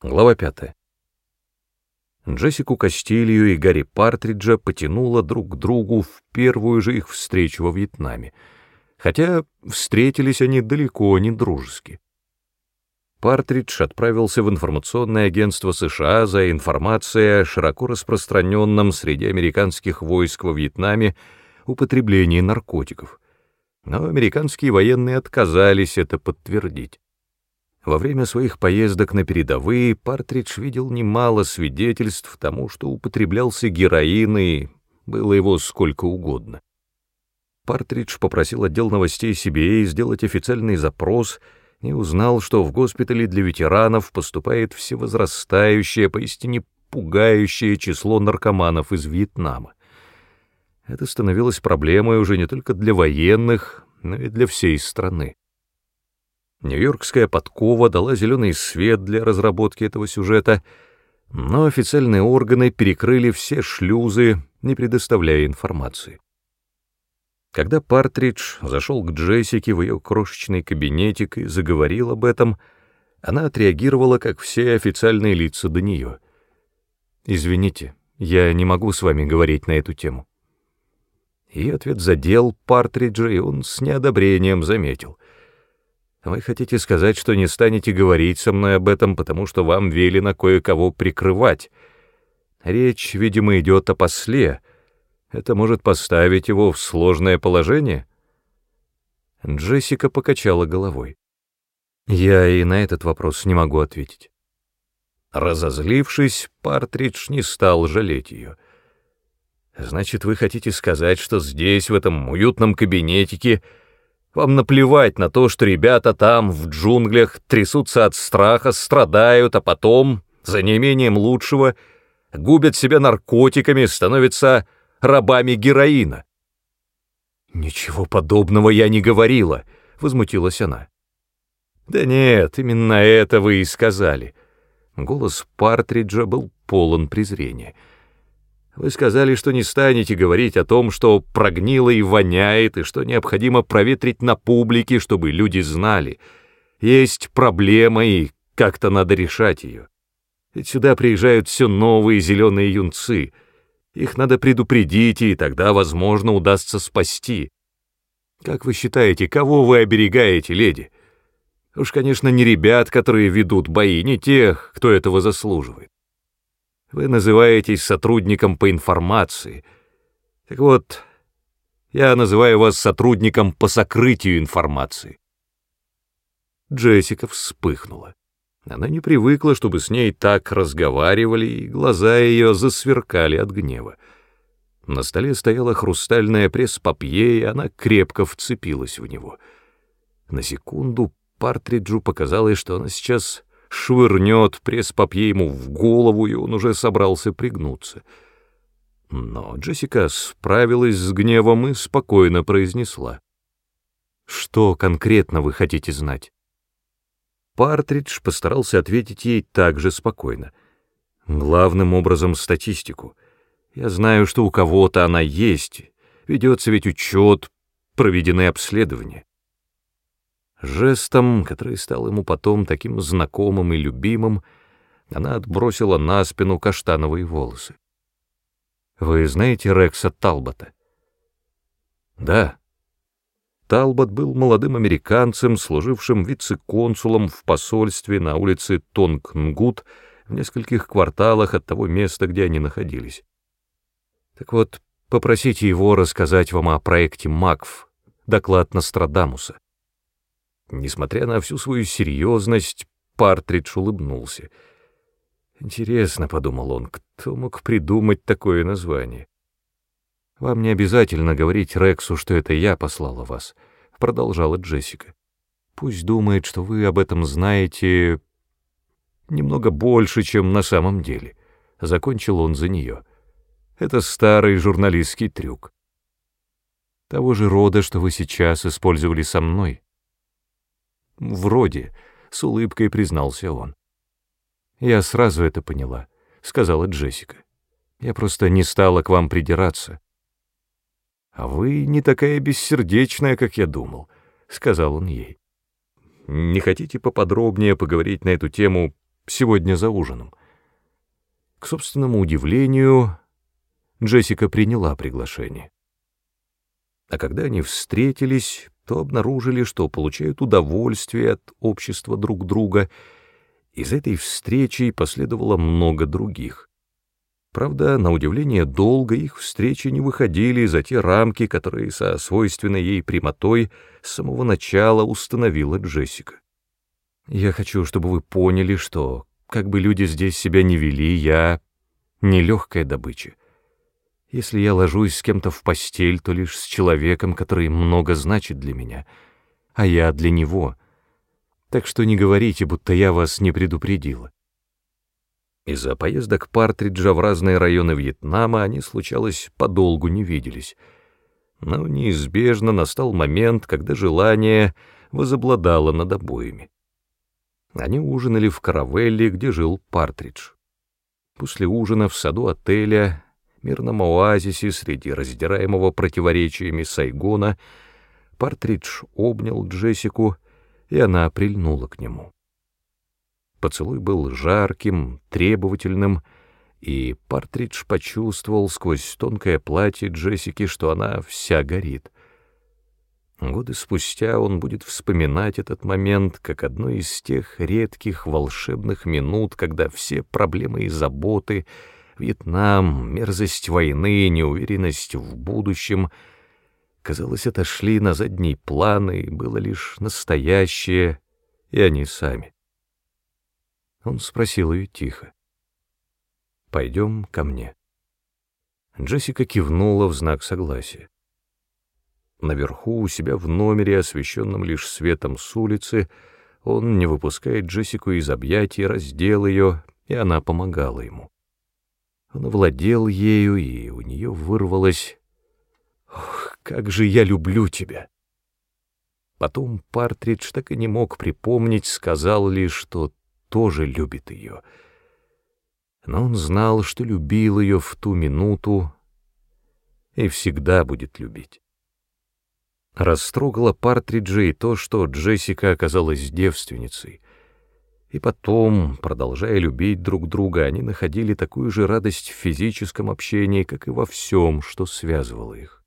Глава 5. Джессику Кастилью и Гарри Партриджа потянуло друг к другу в первую же их встречу во Вьетнаме, хотя встретились они далеко не дружески. Партридж отправился в информационное агентство США за информацией о широко распространенном среди американских войск во Вьетнаме употреблении наркотиков, но американские военные отказались это подтвердить. Во время своих поездок на передовые Партридж видел немало свидетельств тому, что употреблялся героин и было его сколько угодно. Партридж попросил отдел новостей CBA сделать официальный запрос и узнал, что в госпитале для ветеранов поступает всевозрастающее, поистине пугающее число наркоманов из Вьетнама. Это становилось проблемой уже не только для военных, но и для всей страны. Нью-Йоркская подкова дала зеленый свет для разработки этого сюжета, но официальные органы перекрыли все шлюзы, не предоставляя информации. Когда Партридж зашел к Джессике в ее крошечный кабинетик и заговорил об этом, она отреагировала, как все официальные лица до нее. «Извините, я не могу с вами говорить на эту тему». И ответ задел Партриджа, и он с неодобрением заметил — вы хотите сказать, что не станете говорить со мной об этом, потому что вам велено кое-кого прикрывать. Речь, видимо, идет о после. Это может поставить его в сложное положение?» Джессика покачала головой. «Я и на этот вопрос не могу ответить». Разозлившись, Партридж не стал жалеть ее. «Значит, вы хотите сказать, что здесь, в этом уютном кабинетике, вам наплевать на то, что ребята там, в джунглях, трясутся от страха, страдают, а потом, за неимением лучшего, губят себя наркотиками, становятся рабами героина. «Ничего подобного я не говорила», — возмутилась она. «Да нет, именно это вы и сказали». Голос Партриджа был полон презрения — вы сказали, что не станете говорить о том, что прогнило и воняет, и что необходимо проветрить на публике, чтобы люди знали. Есть проблема, и как-то надо решать ее. Ведь сюда приезжают все новые зеленые юнцы. Их надо предупредить, и тогда, возможно, удастся спасти. Как вы считаете, кого вы оберегаете, леди? Уж, конечно, не ребят, которые ведут бои, не тех, кто этого заслуживает. Вы называетесь сотрудником по информации. Так вот, я называю вас сотрудником по сокрытию информации. Джессика вспыхнула. Она не привыкла, чтобы с ней так разговаривали, и глаза ее засверкали от гнева. На столе стояла хрустальная пресс-папье, и она крепко вцепилась в него. На секунду Партриджу показалось, что она сейчас швырнет пресс-папье ему в голову, и он уже собрался пригнуться. Но Джессика справилась с гневом и спокойно произнесла. «Что конкретно вы хотите знать?» Партридж постарался ответить ей так же спокойно. «Главным образом статистику. Я знаю, что у кого-то она есть, ведется ведь учет, проведены обследования. Жестом, который стал ему потом таким знакомым и любимым, она отбросила на спину каштановые волосы. «Вы знаете Рекса Талбота?» «Да». Талбот был молодым американцем, служившим вице-консулом в посольстве на улице Тонгнгут в нескольких кварталах от того места, где они находились. Так вот, попросите его рассказать вам о проекте МАКФ, доклад Нострадамуса. Несмотря на всю свою серьезность, Партридж улыбнулся. «Интересно», — подумал он, — «кто мог придумать такое название?» «Вам не обязательно говорить Рексу, что это я послала вас», — продолжала Джессика. «Пусть думает, что вы об этом знаете немного больше, чем на самом деле». Закончил он за нее. Это старый журналистский трюк. Того же рода, что вы сейчас использовали со мной. «Вроде», — с улыбкой признался он. «Я сразу это поняла», — сказала Джессика. «Я просто не стала к вам придираться». «А вы не такая бессердечная, как я думал», — сказал он ей. «Не хотите поподробнее поговорить на эту тему сегодня за ужином. К собственному удивлению, Джессика приняла приглашение. А когда они встретились, то обнаружили, что получают удовольствие от общества друг друга. Из этой встречи последовало много других. Правда, на удивление долго их встречи не выходили за те рамки, которые со свойственной ей прямотой с самого начала установила Джессика. «Я хочу, чтобы вы поняли, что, как бы люди здесь себя не вели, я нелегкая добыча. Если я ложусь с кем-то в постель, то лишь с человеком, который много значит для меня, а я для него. Так что не говорите, будто я вас не предупредила. Из-за поездок Партриджа в разные районы Вьетнама они, случалось, подолгу не виделись. Но неизбежно настал момент, когда желание возобладало над обоими. Они ужинали в каравелле, где жил Партридж. После ужина в саду отеля мирном оазисе среди раздираемого противоречиями Сайгона, Партридж обнял Джессику, и она прильнула к нему. Поцелуй был жарким, требовательным, и Партридж почувствовал сквозь тонкое платье Джессики, что она вся горит. Годы спустя он будет вспоминать этот момент как одно из тех редких волшебных минут, когда все проблемы и заботы — Вьетнам, мерзость войны, неуверенность в будущем, казалось, отошли на задний план, и было лишь настоящее, и они сами. Он спросил ее тихо. «Пойдем ко мне». Джессика кивнула в знак согласия. Наверху, у себя в номере, освещенном лишь светом с улицы, он, не выпускает Джессику из объятий, раздел ее, и она помогала ему. Он овладел ею, и у нее вырвалось «Ох, как же я люблю тебя!» Потом Партридж так и не мог припомнить, сказал лишь, что тоже любит ее. Но он знал, что любил ее в ту минуту и всегда будет любить. Растрогало Партриджа и то, что Джессика оказалась девственницей — и потом, продолжая любить друг друга, они находили такую же радость в физическом общении, как и во всем, что связывало их.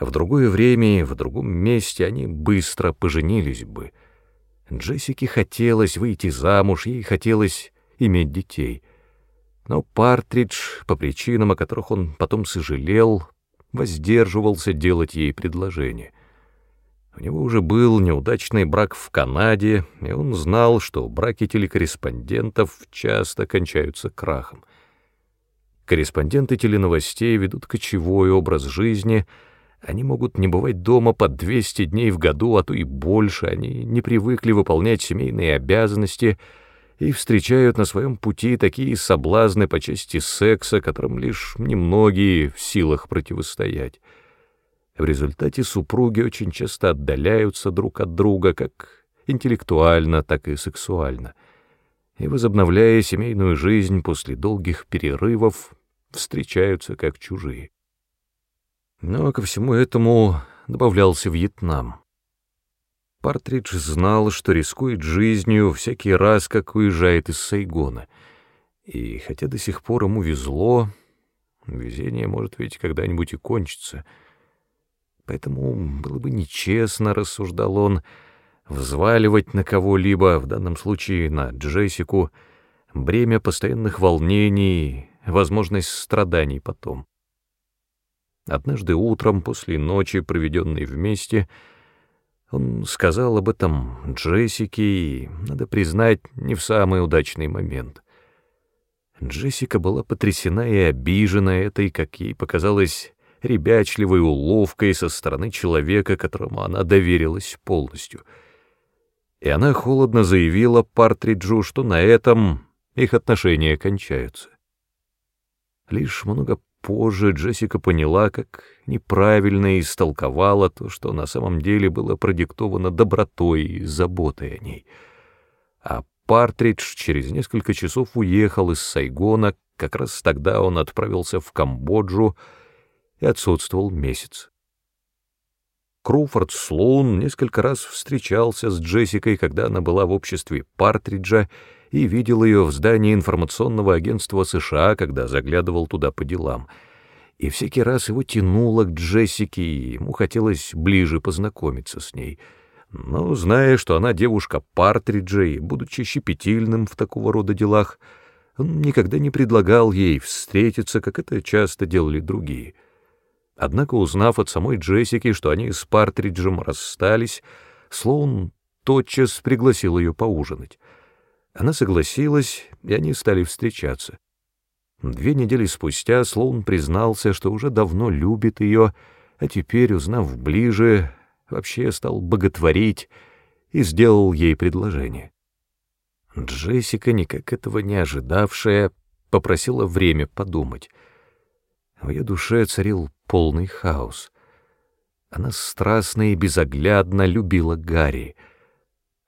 В другое время, в другом месте они быстро поженились бы. Джессике хотелось выйти замуж, ей хотелось иметь детей. Но Партридж, по причинам, о которых он потом сожалел, воздерживался делать ей предложение — у него уже был неудачный брак в Канаде, и он знал, что браки телекорреспондентов часто кончаются крахом. Корреспонденты теленовостей ведут кочевой образ жизни, они могут не бывать дома по 200 дней в году, а то и больше, они не привыкли выполнять семейные обязанности и встречают на своем пути такие соблазны по части секса, которым лишь немногие в силах противостоять. В результате супруги очень часто отдаляются друг от друга как интеллектуально, так и сексуально. И, возобновляя семейную жизнь после долгих перерывов, встречаются как чужие. Но ко всему этому добавлялся Вьетнам. Партридж знал, что рискует жизнью всякий раз, как уезжает из Сайгона. И хотя до сих пор ему везло, везение может ведь когда-нибудь и кончиться — Поэтому было бы нечестно, рассуждал он, взваливать на кого-либо, в данном случае на Джессику, бремя постоянных волнений, возможность страданий потом. Однажды утром, после ночи, проведенной вместе, он сказал об этом Джессике, и, надо признать, не в самый удачный момент. Джессика была потрясена и обижена этой, как ей показалось, ребячливой уловкой со стороны человека, которому она доверилась полностью. И она холодно заявила Партриджу, что на этом их отношения кончаются. Лишь много позже Джессика поняла, как неправильно истолковала то, что на самом деле было продиктовано добротой и заботой о ней. А Партридж через несколько часов уехал из Сайгона, как раз тогда он отправился в Камбоджу, и отсутствовал месяц. Круфорд Слоун несколько раз встречался с Джессикой, когда она была в обществе Партриджа, и видел ее в здании информационного агентства США, когда заглядывал туда по делам. И всякий раз его тянуло к Джессике, и ему хотелось ближе познакомиться с ней. Но, зная, что она девушка Партриджа, и будучи щепетильным в такого рода делах, он никогда не предлагал ей встретиться, как это часто делали другие. Однако, узнав от самой Джессики, что они с Партриджем расстались, Слоун тотчас пригласил ее поужинать. Она согласилась, и они стали встречаться. Две недели спустя Слоун признался, что уже давно любит ее, а теперь, узнав ближе, вообще стал боготворить и сделал ей предложение. Джессика, никак этого не ожидавшая, попросила время подумать. В ее душе царил полный хаос. Она страстно и безоглядно любила Гарри —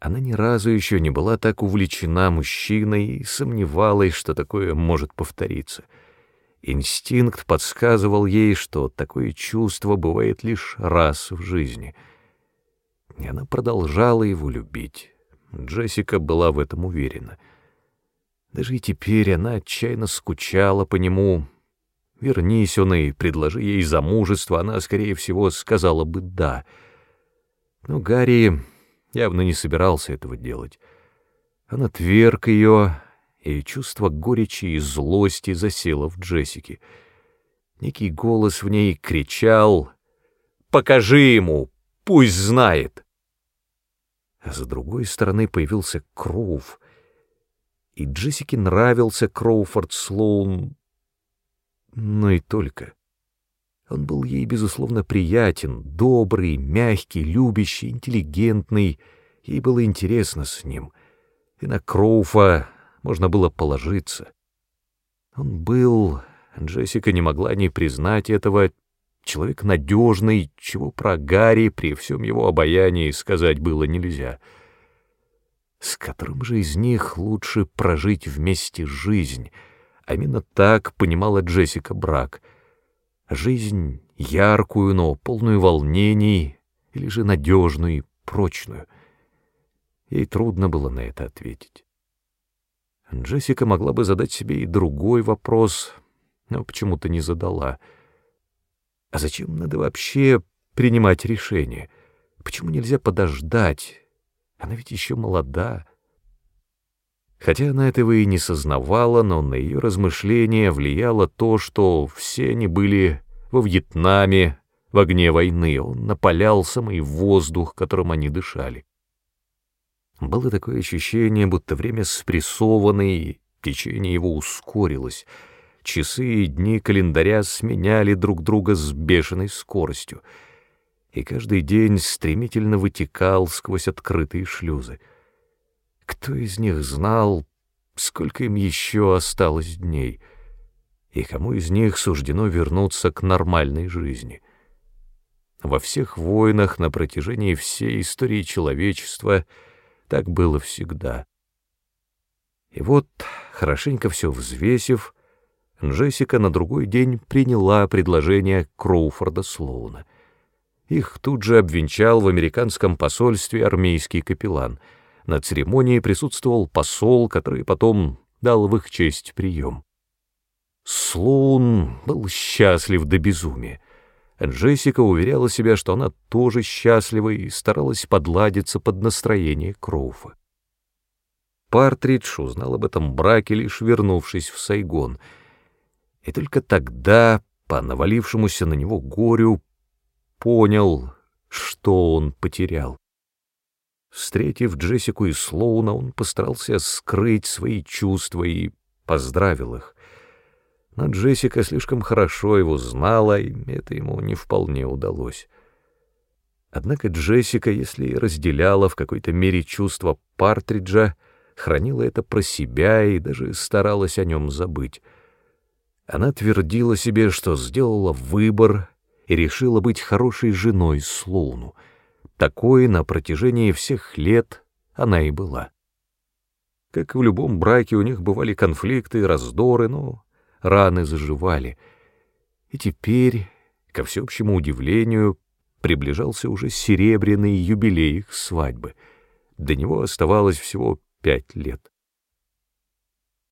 она ни разу еще не была так увлечена мужчиной и сомневалась, что такое может повториться. Инстинкт подсказывал ей, что такое чувство бывает лишь раз в жизни. И она продолжала его любить. Джессика была в этом уверена. Даже и теперь она отчаянно скучала по нему. Вернись он и предложи ей замужество, она, скорее всего, сказала бы «да». Но Гарри явно не собирался этого делать. Он отверг ее, и чувство горечи и злости засело в Джессике. Некий голос в ней кричал «Покажи ему, пусть знает!» А с другой стороны появился Кроув, и Джессике нравился Кроуфорд Слоун, но и только. Он был ей, безусловно, приятен, добрый, мягкий, любящий, интеллигентный. Ей было интересно с ним. И на Кроуфа можно было положиться. Он был, Джессика не могла не признать этого, человек надежный, чего про Гарри при всем его обаянии сказать было нельзя. С которым же из них лучше прожить вместе жизнь? А именно так понимала Джессика брак — Жизнь яркую, но полную волнений, или же надежную и прочную. Ей трудно было на это ответить. Джессика могла бы задать себе и другой вопрос, но почему-то не задала. А зачем надо вообще принимать решение? Почему нельзя подождать? Она ведь еще молода. Хотя она этого и не сознавала, но на ее размышления влияло то, что все они были во Вьетнаме, в огне войны. Он напалял самый воздух, которым они дышали. Было такое ощущение, будто время спрессовано, и течение его ускорилось. Часы и дни календаря сменяли друг друга с бешеной скоростью, и каждый день стремительно вытекал сквозь открытые шлюзы. Кто из них знал, сколько им еще осталось дней, и кому из них суждено вернуться к нормальной жизни? Во всех войнах на протяжении всей истории человечества так было всегда. И вот, хорошенько все взвесив, Джессика на другой день приняла предложение Кроуфорда Слоуна. Их тут же обвенчал в американском посольстве армейский капеллан — на церемонии присутствовал посол, который потом дал в их честь прием. Слоун был счастлив до безумия. Джессика уверяла себя, что она тоже счастлива и старалась подладиться под настроение Кроуфа. Партридж узнал об этом браке, лишь вернувшись в Сайгон. И только тогда, по навалившемуся на него горю, понял, что он потерял. Встретив Джессику и Слоуна, он постарался скрыть свои чувства и поздравил их. Но Джессика слишком хорошо его знала, и это ему не вполне удалось. Однако Джессика, если и разделяла в какой-то мере чувства Партриджа, хранила это про себя и даже старалась о нем забыть. Она твердила себе, что сделала выбор и решила быть хорошей женой Слоуну — такой на протяжении всех лет она и была. Как в любом браке у них бывали конфликты, раздоры, но раны заживали. И теперь, ко всеобщему удивлению, приближался уже серебряный юбилей их свадьбы. До него оставалось всего пять лет.